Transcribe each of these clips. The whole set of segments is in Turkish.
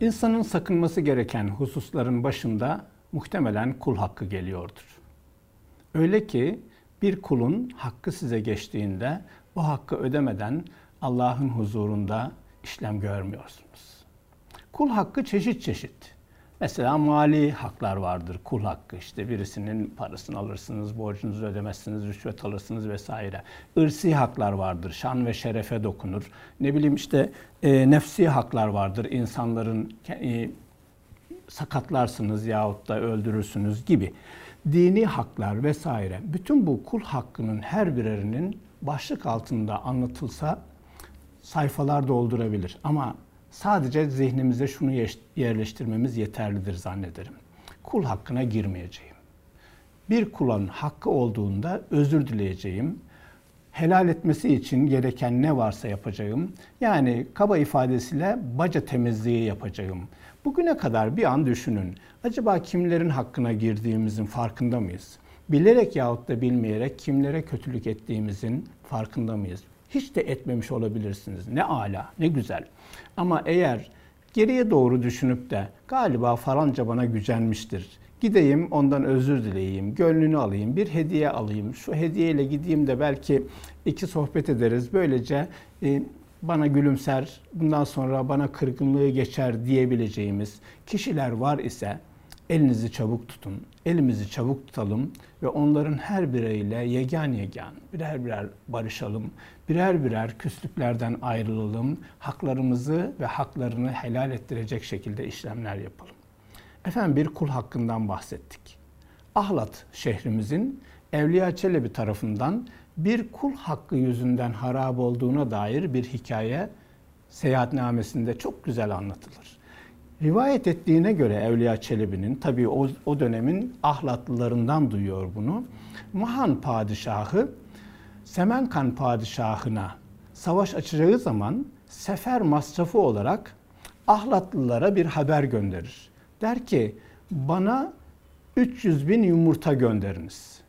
İnsanın sakınması gereken hususların başında muhtemelen kul hakkı geliyordur. Öyle ki bir kulun hakkı size geçtiğinde o hakkı ödemeden Allah'ın huzurunda işlem görmüyorsunuz. Kul hakkı çeşit çeşit. Mesela mali haklar vardır, kul hakkı işte birisinin parasını alırsınız, borcunuzu ödemezsiniz, rüşvet alırsınız vesaire. Irsi haklar vardır, şan ve şerefe dokunur. Ne bileyim işte e, nefsi haklar vardır, insanların e, sakatlarsınız yahut da öldürürsünüz gibi. Dini haklar vesaire. Bütün bu kul hakkının her birerinin başlık altında anlatılsa sayfalar doldurabilir. Ama Sadece zihnimize şunu yerleştirmemiz yeterlidir zannederim. Kul hakkına girmeyeceğim. Bir kulun hakkı olduğunda özür dileyeceğim. Helal etmesi için gereken ne varsa yapacağım. Yani kaba ifadesiyle baca temizliği yapacağım. Bugüne kadar bir an düşünün. Acaba kimlerin hakkına girdiğimizin farkında mıyız? Bilerek yahut da bilmeyerek kimlere kötülük ettiğimizin farkında mıyız? Hiç de etmemiş olabilirsiniz. Ne ala, ne güzel. Ama eğer geriye doğru düşünüp de galiba falanca bana gücenmiştir. Gideyim ondan özür dileyeyim, gönlünü alayım, bir hediye alayım. Şu hediyeyle gideyim de belki iki sohbet ederiz. Böylece e, bana gülümser, bundan sonra bana kırgınlığı geçer diyebileceğimiz kişiler var ise elinizi çabuk tutun, elimizi çabuk tutalım ve onların her bireyle yegan yegan, birer birer barışalım, birer birer küslüklerden ayrılalım, haklarımızı ve haklarını helal ettirecek şekilde işlemler yapalım. Efendim bir kul hakkından bahsettik. Ahlat şehrimizin Evliya Çelebi tarafından bir kul hakkı yüzünden harap olduğuna dair bir hikaye seyahatnamesinde çok güzel anlatılır. Rivayet ettiğine göre Evliya Çelebi'nin, tabii o, o dönemin ahlatlılarından duyuyor bunu. Mahan padişahı Semenkan padişahına savaş açacağı zaman sefer masrafı olarak ahlatlılara bir haber gönderir. Der ki bana 300 bin yumurta gönderiniz.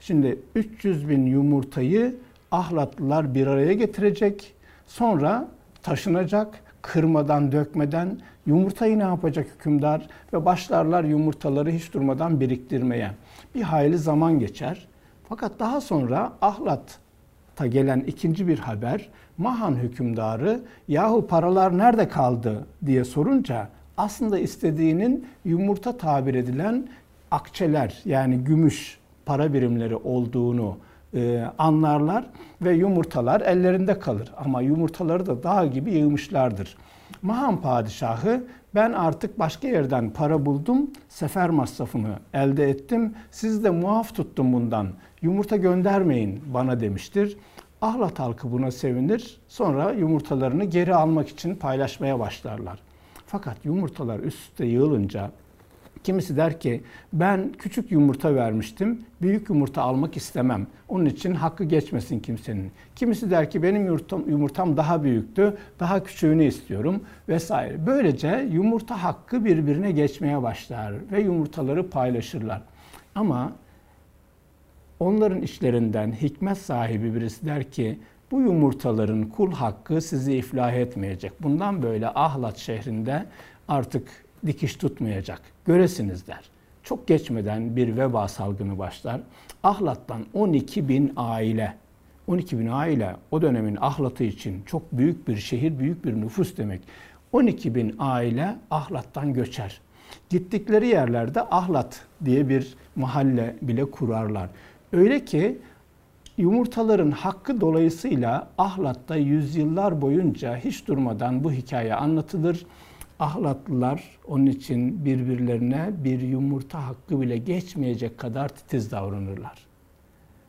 Şimdi 300 bin yumurtayı ahlatlılar bir araya getirecek. Sonra taşınacak kırmadan, dökmeden yumurtayı ne yapacak hükümdar? Ve başlarlar yumurtaları hiç durmadan biriktirmeye. Bir hayli zaman geçer. Fakat daha sonra Ahlat'a gelen ikinci bir haber Mahan hükümdarı yahu paralar nerede kaldı diye sorunca aslında istediğinin yumurta tabir edilen akçeler yani gümüş para birimleri olduğunu e, anlarlar ve yumurtalar ellerinde kalır. Ama yumurtaları da dağ gibi yığmışlardır. Mahan padişahı ben artık başka yerden para buldum, sefer masrafını elde ettim. Siz de muaf tuttum bundan. Yumurta göndermeyin bana demiştir. Ahlat halkı buna sevinir. Sonra yumurtalarını geri almak için paylaşmaya başlarlar. Fakat yumurtalar üst üste yığılınca Kimisi der ki ben küçük yumurta vermiştim, büyük yumurta almak istemem. Onun için hakkı geçmesin kimsenin. Kimisi der ki benim yumurtam, daha büyüktü, daha küçüğünü istiyorum vesaire. Böylece yumurta hakkı birbirine geçmeye başlar ve yumurtaları paylaşırlar. Ama onların işlerinden hikmet sahibi birisi der ki bu yumurtaların kul hakkı sizi iflah etmeyecek. Bundan böyle Ahlat şehrinde artık dikiş tutmayacak. Göresiniz der. Çok geçmeden bir veba salgını başlar. Ahlat'tan 12 bin aile, 12 bin aile o dönemin Ahlat'ı için çok büyük bir şehir, büyük bir nüfus demek. 12 bin aile Ahlat'tan göçer. Gittikleri yerlerde Ahlat diye bir mahalle bile kurarlar. Öyle ki yumurtaların hakkı dolayısıyla Ahlat'ta yüzyıllar boyunca hiç durmadan bu hikaye anlatılır. Ahlatlılar onun için birbirlerine bir yumurta hakkı bile geçmeyecek kadar titiz davranırlar.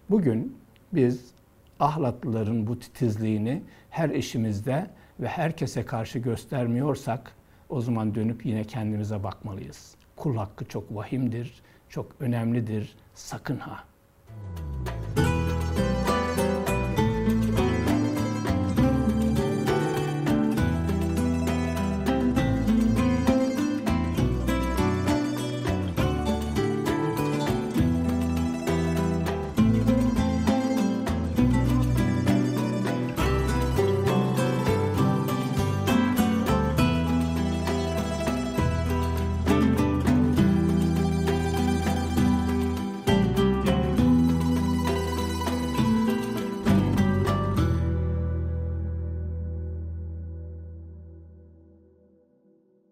Bugün biz ahlatlıların bu titizliğini her işimizde ve herkese karşı göstermiyorsak o zaman dönüp yine kendimize bakmalıyız. Kul hakkı çok vahimdir, çok önemlidir. Sakın ha!